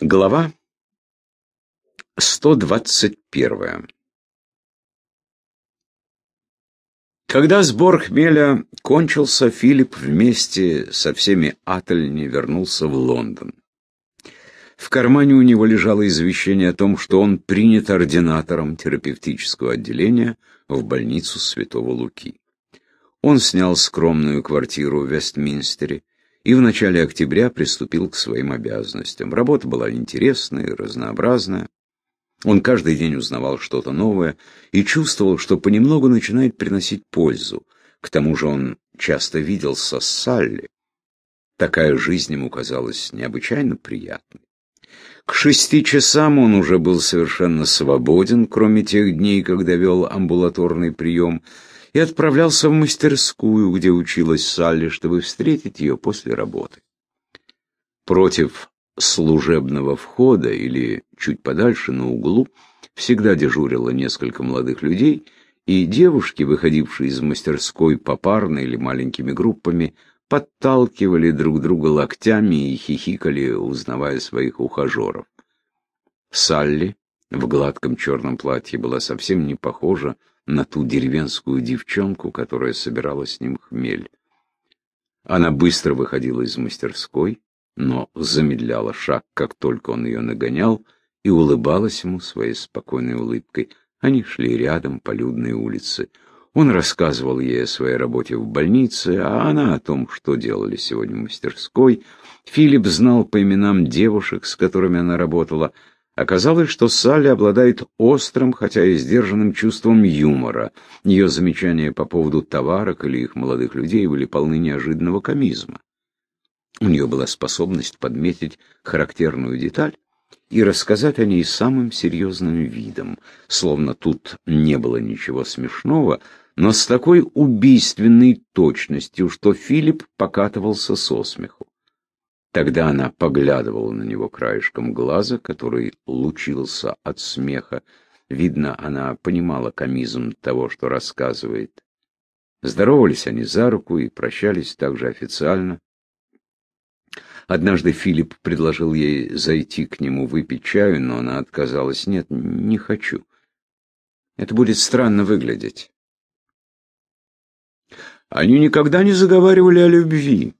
Глава 121 Когда сбор хмеля кончился, Филипп вместе со всеми Ательни вернулся в Лондон. В кармане у него лежало извещение о том, что он принят ординатором терапевтического отделения в больницу Святого Луки. Он снял скромную квартиру в Вестминстере и в начале октября приступил к своим обязанностям. Работа была интересная и разнообразная. Он каждый день узнавал что-то новое и чувствовал, что понемногу начинает приносить пользу. К тому же он часто виделся с Салли. Такая жизнь ему казалась необычайно приятной. К шести часам он уже был совершенно свободен, кроме тех дней, когда вел амбулаторный прием, и отправлялся в мастерскую, где училась Салли, чтобы встретить ее после работы. Против служебного входа или чуть подальше на углу всегда дежурило несколько молодых людей, и девушки, выходившие из мастерской попарно или маленькими группами, подталкивали друг друга локтями и хихикали, узнавая своих ухажеров. Салли в гладком черном платье была совсем не похожа на ту деревенскую девчонку, которая собирала с ним хмель. Она быстро выходила из мастерской, но замедляла шаг, как только он ее нагонял, и улыбалась ему своей спокойной улыбкой. Они шли рядом по людной улице. Он рассказывал ей о своей работе в больнице, а она о том, что делали сегодня в мастерской. Филипп знал по именам девушек, с которыми она работала. Оказалось, что Салли обладает острым, хотя и сдержанным чувством юмора. Ее замечания по поводу товарок или их молодых людей были полны неожиданного комизма. У нее была способность подметить характерную деталь и рассказать о ней самым серьезным видом, словно тут не было ничего смешного, но с такой убийственной точностью, что Филипп покатывался со смеху. Тогда она поглядывала на него краешком глаза, который лучился от смеха. Видно, она понимала комизм того, что рассказывает. Здоровались они за руку и прощались также официально. Однажды Филипп предложил ей зайти к нему выпить чаю, но она отказалась. «Нет, не хочу. Это будет странно выглядеть». Они никогда не заговаривали о любви.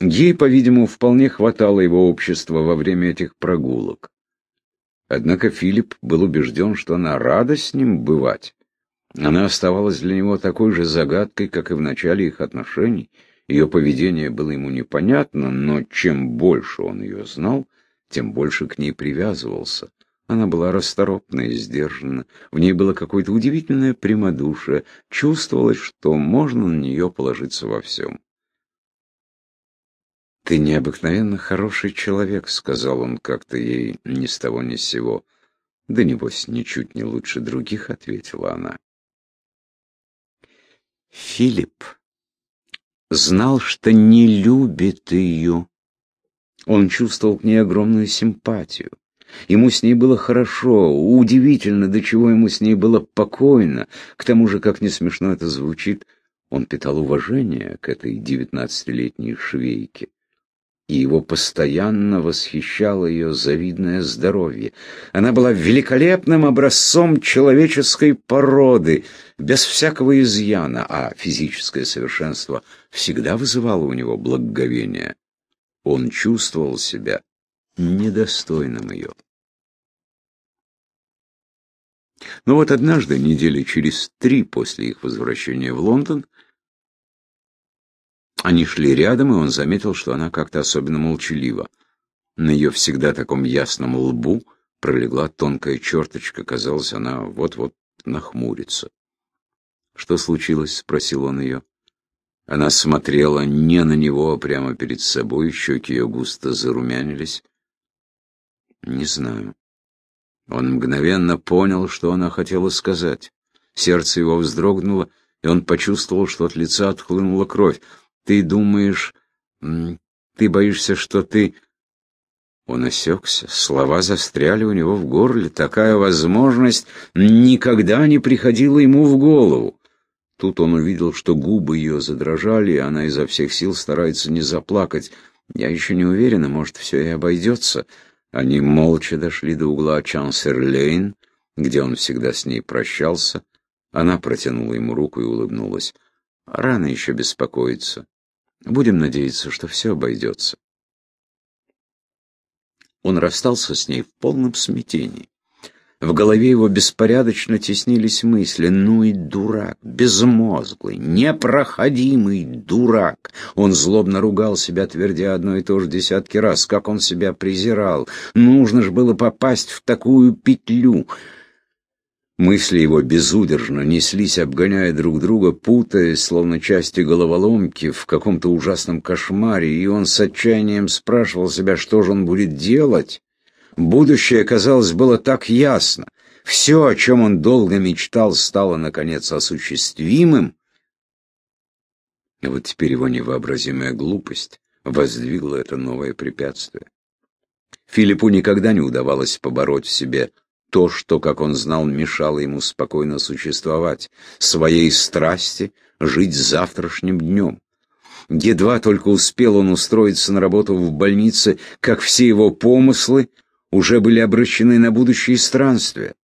Ей, по-видимому, вполне хватало его общества во время этих прогулок. Однако Филипп был убежден, что она рада с ним бывать. Она оставалась для него такой же загадкой, как и в начале их отношений — ее поведение было ему непонятно, но чем больше он ее знал, тем больше к ней привязывался. Она была расторопна и сдержана, в ней было какое-то удивительное прямодушие, чувствовалось, что можно на нее положиться во всем. «Ты необыкновенно хороший человек», — сказал он как-то ей ни с того ни с сего. «Да небось, ничуть не лучше других», — ответила она. «Филипп», знал, что не любит ее. Он чувствовал к ней огромную симпатию. Ему с ней было хорошо, удивительно, до чего ему с ней было покойно. К тому же, как не смешно это звучит, он питал уважение к этой девятнадцатилетней швейке и его постоянно восхищало ее завидное здоровье. Она была великолепным образцом человеческой породы, без всякого изъяна, а физическое совершенство всегда вызывало у него благоговение. Он чувствовал себя недостойным ее. Но вот однажды, недели через три после их возвращения в Лондон, они шли рядом, и он заметил, что она как-то особенно молчалива. На ее всегда таком ясном лбу пролегла тонкая черточка, казалось, она вот-вот нахмурится. «Что случилось?» — спросил он ее. Она смотрела не на него, а прямо перед собой, щеки ее густо зарумянились. «Не знаю». Он мгновенно понял, что она хотела сказать. Сердце его вздрогнуло, и он почувствовал, что от лица отхлынула кровь. Ты думаешь... Ты боишься, что ты...» Он осекся, слова застряли у него в горле. Такая возможность никогда не приходила ему в голову. Тут он увидел, что губы ее задрожали, и она изо всех сил старается не заплакать. «Я еще не уверена, может, все и обойдется». Они молча дошли до угла Чансерлейн, где он всегда с ней прощался. Она протянула ему руку и улыбнулась. Рано еще беспокоиться. Будем надеяться, что все обойдется. Он расстался с ней в полном смятении. В голове его беспорядочно теснились мысли. Ну и дурак, безмозглый, непроходимый дурак. Он злобно ругал себя, твердя одно и то же десятки раз, как он себя презирал. Нужно же было попасть в такую петлю. Мысли его безудержно неслись, обгоняя друг друга, путаясь, словно части головоломки, в каком-то ужасном кошмаре, и он с отчаянием спрашивал себя, что же он будет делать. Будущее, казалось, было так ясно. Все, о чем он долго мечтал, стало, наконец, осуществимым. И вот теперь его невообразимая глупость воздвигла это новое препятствие. Филиппу никогда не удавалось побороть в себе то, что, как он знал, мешало ему спокойно существовать, своей страсти жить завтрашним днем. Едва только успел он устроиться на работу в больнице, как все его помыслы уже были обращены на будущие странствия.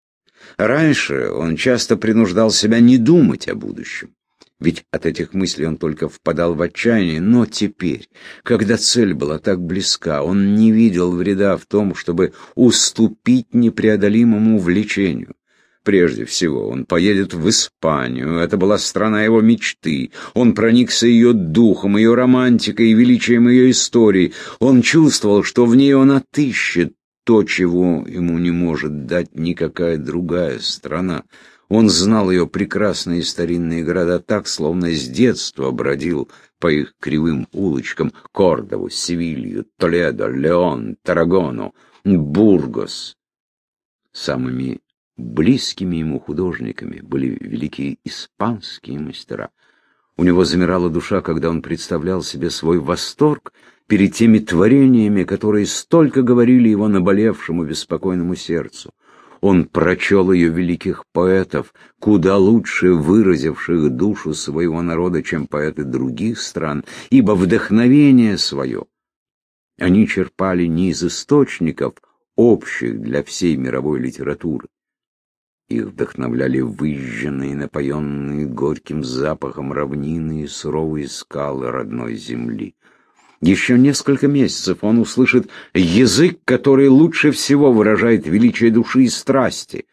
Раньше он часто принуждал себя не думать о будущем ведь от этих мыслей он только впадал в отчаяние, но теперь, когда цель была так близка, он не видел вреда в том, чтобы уступить непреодолимому влечению. Прежде всего, он поедет в Испанию, это была страна его мечты, он проникся ее духом, ее романтикой и величием ее истории, он чувствовал, что в ней он отыщет то, чего ему не может дать никакая другая страна. Он знал ее прекрасные старинные города так, словно с детства бродил по их кривым улочкам Кордову, Севилью, Толедо, Леон, Тарагону, Бургос. Самыми близкими ему художниками были великие испанские мастера. У него замирала душа, когда он представлял себе свой восторг перед теми творениями, которые столько говорили его наболевшему беспокойному сердцу. Он прочел ее великих поэтов, куда лучше выразивших душу своего народа, чем поэты других стран, ибо вдохновение свое они черпали не из источников, общих для всей мировой литературы. Их вдохновляли выжженные, напоенные горьким запахом равнины и суровые скалы родной земли. Еще несколько месяцев он услышит язык, который лучше всего выражает величие души и страсти.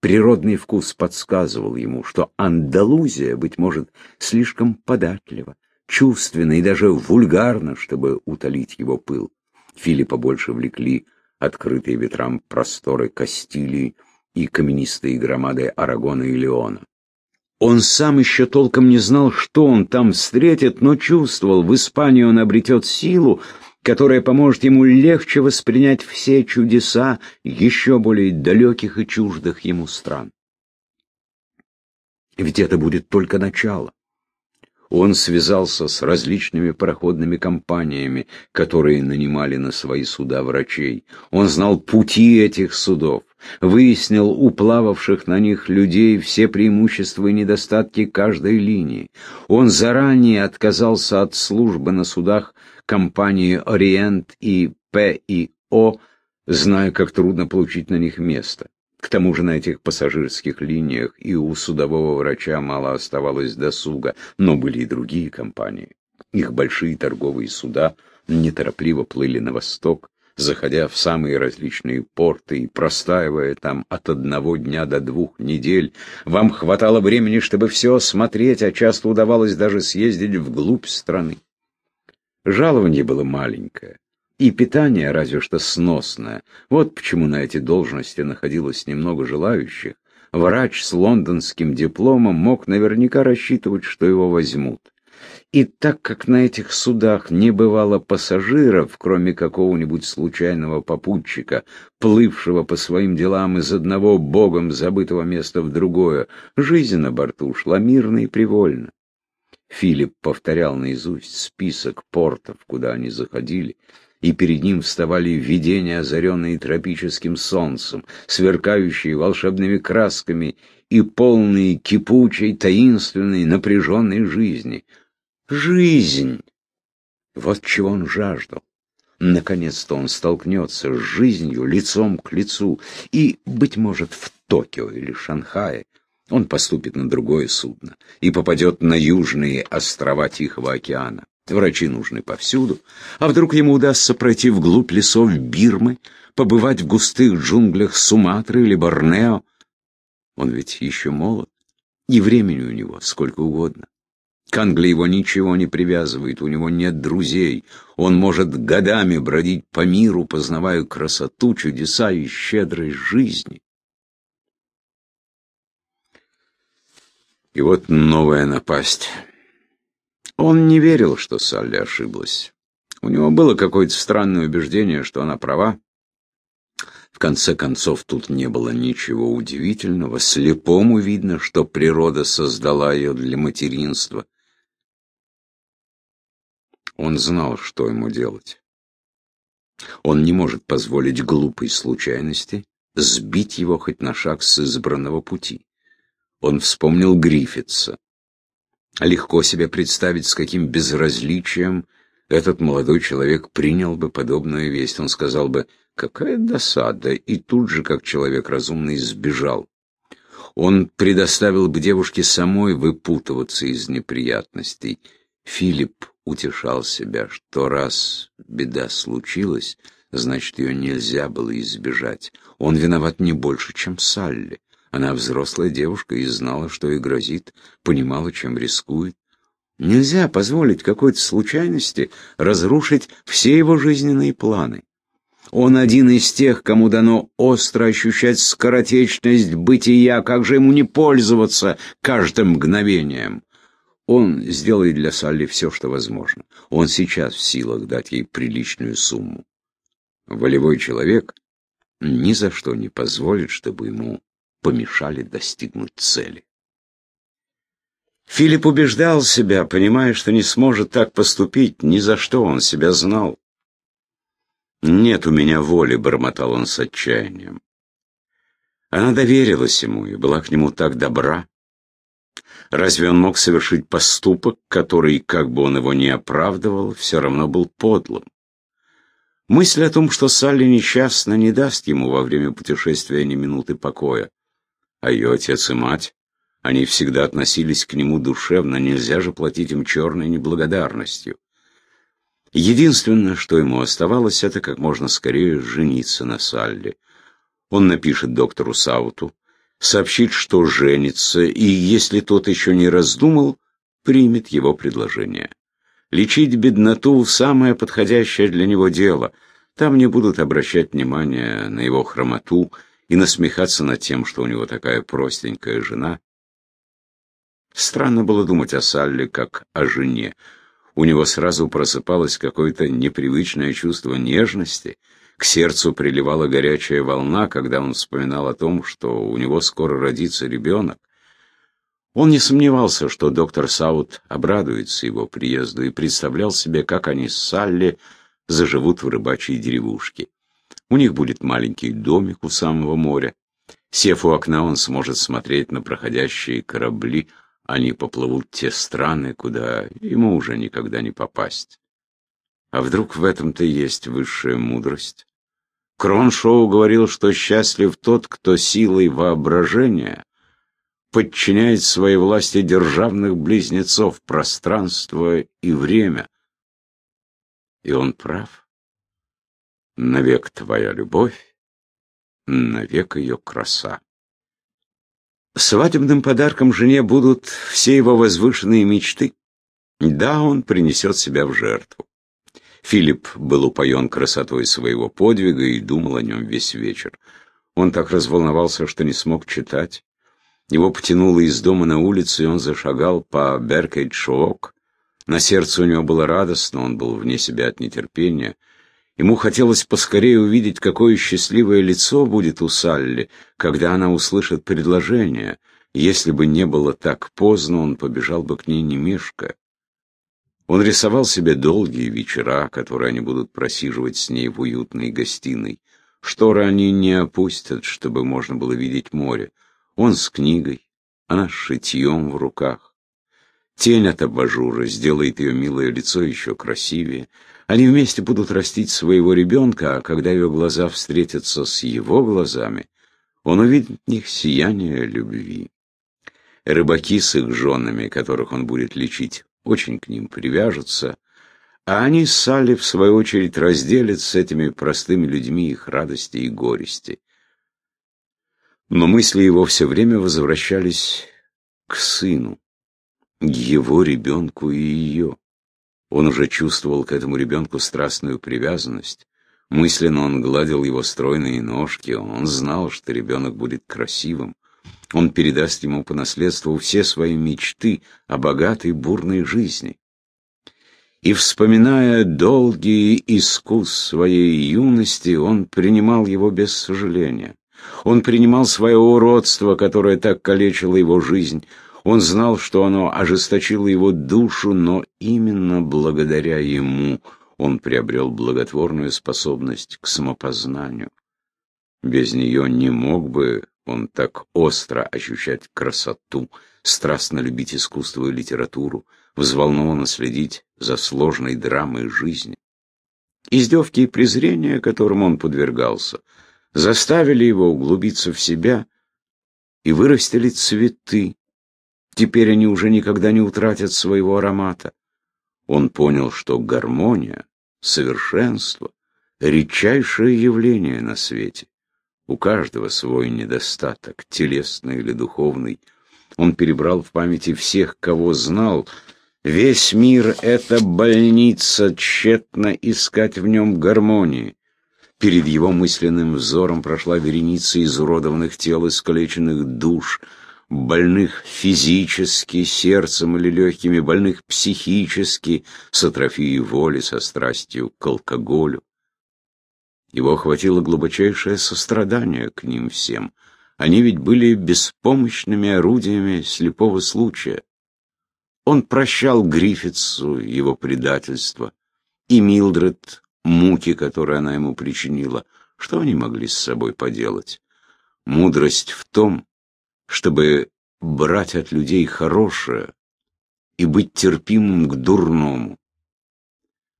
Природный вкус подсказывал ему, что Андалузия, быть может, слишком податлива, чувственна и даже вульгарна, чтобы утолить его пыл. Филиппа больше влекли открытые ветрам просторы Кастилии и каменистые громады Арагона и Леона. Он сам еще толком не знал, что он там встретит, но чувствовал, в Испании он обретет силу, которая поможет ему легче воспринять все чудеса еще более далеких и чуждых ему стран. Ведь это будет только начало. Он связался с различными пароходными компаниями, которые нанимали на свои суда врачей. Он знал пути этих судов, выяснил у плававших на них людей все преимущества и недостатки каждой линии. Он заранее отказался от службы на судах компании «Ориент» и «П.И.О», зная, как трудно получить на них место. К тому же на этих пассажирских линиях и у судового врача мало оставалось досуга, но были и другие компании. Их большие торговые суда неторопливо плыли на восток, заходя в самые различные порты и простаивая там от одного дня до двух недель. Вам хватало времени, чтобы все осмотреть, а часто удавалось даже съездить вглубь страны. Жалование было маленькое, и питание разве что сносное. Вот почему на эти должности находилось немного желающих. Врач с лондонским дипломом мог наверняка рассчитывать, что его возьмут. И так как на этих судах не бывало пассажиров, кроме какого-нибудь случайного попутчика, плывшего по своим делам из одного богом забытого места в другое, жизнь на борту шла мирно и привольно. Филипп повторял наизусть список портов, куда они заходили, и перед ним вставали видения, озаренные тропическим солнцем, сверкающие волшебными красками и полные кипучей, таинственной, напряженной жизни. Жизнь! Вот чего он жаждал. Наконец-то он столкнется с жизнью лицом к лицу, и, быть может, в Токио или Шанхае он поступит на другое судно и попадет на южные острова Тихого океана. Врачи нужны повсюду. А вдруг ему удастся пройти вглубь лесов Бирмы, побывать в густых джунглях Суматры или Борнео? Он ведь еще молод, и времени у него сколько угодно. К Англии его ничего не привязывает, у него нет друзей. Он может годами бродить по миру, познавая красоту, чудеса и щедрость жизни. И вот новая напасть. Он не верил, что Салли ошиблась. У него было какое-то странное убеждение, что она права. В конце концов, тут не было ничего удивительного. Слепому видно, что природа создала ее для материнства. Он знал, что ему делать. Он не может позволить глупой случайности сбить его хоть на шаг с избранного пути. Он вспомнил Гриффитса. Легко себе представить, с каким безразличием этот молодой человек принял бы подобную весть. Он сказал бы, какая досада, и тут же, как человек разумный, сбежал. Он предоставил бы девушке самой выпутываться из неприятностей. Филипп утешал себя, что раз беда случилась, значит, ее нельзя было избежать. Он виноват не больше, чем Салли. Она взрослая девушка и знала, что ей грозит, понимала, чем рискует. Нельзя позволить какой-то случайности разрушить все его жизненные планы. Он один из тех, кому дано остро ощущать скоротечность бытия, как же ему не пользоваться каждым мгновением. Он сделает для Салли все, что возможно. Он сейчас в силах дать ей приличную сумму. Волевой человек ни за что не позволит, чтобы ему помешали достигнуть цели. Филипп убеждал себя, понимая, что не сможет так поступить, ни за что он себя знал. «Нет у меня воли», — бормотал он с отчаянием. Она доверилась ему и была к нему так добра. Разве он мог совершить поступок, который, как бы он его ни оправдывал, все равно был подлым? Мысль о том, что Салли несчастна, не даст ему во время путешествия ни минуты покоя а ее отец и мать, они всегда относились к нему душевно, нельзя же платить им черной неблагодарностью. Единственное, что ему оставалось, это как можно скорее жениться на Салли. Он напишет доктору Сауту, сообщит, что женится, и, если тот еще не раздумал, примет его предложение. Лечить бедноту – самое подходящее для него дело. Там не будут обращать внимание на его хромоту – и насмехаться над тем, что у него такая простенькая жена. Странно было думать о Салли как о жене. У него сразу просыпалось какое-то непривычное чувство нежности. К сердцу приливала горячая волна, когда он вспоминал о том, что у него скоро родится ребенок. Он не сомневался, что доктор Саут обрадуется его приезду и представлял себе, как они с Салли заживут в рыбачьей деревушке. У них будет маленький домик у самого моря. Сев у окна, он сможет смотреть на проходящие корабли. Они поплывут в те страны, куда ему уже никогда не попасть. А вдруг в этом-то есть высшая мудрость? Кроншоу говорил, что счастлив тот, кто силой воображения подчиняет своей власти державных близнецов пространство и время. И он прав. Навек твоя любовь, навек ее краса. Свадебным подарком жене будут все его возвышенные мечты. Да, он принесет себя в жертву. Филипп был упоен красотой своего подвига и думал о нем весь вечер. Он так разволновался, что не смог читать. Его потянуло из дома на улицу, и он зашагал по Беркейт-Шоок. На сердце у него было радостно, он был вне себя от нетерпения. Ему хотелось поскорее увидеть, какое счастливое лицо будет у Салли, когда она услышит предложение. Если бы не было так поздно, он побежал бы к ней не мешкая. Он рисовал себе долгие вечера, которые они будут просиживать с ней в уютной гостиной. Шторы они не опустят, чтобы можно было видеть море. Он с книгой, она с шитьем в руках. Тень от абажура сделает ее милое лицо еще красивее. Они вместе будут растить своего ребенка, а когда ее глаза встретятся с его глазами, он увидит в них сияние любви. Рыбаки с их женами, которых он будет лечить, очень к ним привяжутся, а они с Салли, в свою очередь, разделят с этими простыми людьми их радости и горести. Но мысли его все время возвращались к сыну, к его ребенку и ее. Он уже чувствовал к этому ребенку страстную привязанность. Мысленно он гладил его стройные ножки, он знал, что ребенок будет красивым. Он передаст ему по наследству все свои мечты о богатой бурной жизни. И, вспоминая долгий искус своей юности, он принимал его без сожаления. Он принимал свое уродство, которое так калечило его жизнь, он знал, что оно ожесточило его душу, но именно благодаря ему он приобрел благотворную способность к самопознанию. Без нее не мог бы он так остро ощущать красоту, страстно любить искусство и литературу, взволнованно следить за сложной драмой жизни. Издевки и презрения, которым он подвергался, заставили его углубиться в себя и вырастили цветы, Теперь они уже никогда не утратят своего аромата. Он понял, что гармония, совершенство — редчайшее явление на свете. У каждого свой недостаток, телесный или духовный. Он перебрал в памяти всех, кого знал. Весь мир — это больница, тщетно искать в нем гармонии. Перед его мысленным взором прошла вереница изуродованных тел, искалеченных душ — больных физически, сердцем или легкими, больных психически, с атрофией воли, со страстью к алкоголю. Его охватило глубочайшее сострадание к ним всем. Они ведь были беспомощными орудиями слепого случая. Он прощал Гриффитсу его предательство и Милдред муки, которые она ему причинила. Что они могли с собой поделать? Мудрость в том, чтобы брать от людей хорошее и быть терпимым к дурному.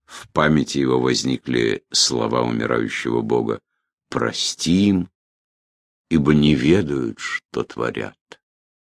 В памяти его возникли слова умирающего Бога «Прости им, ибо не ведают, что творят».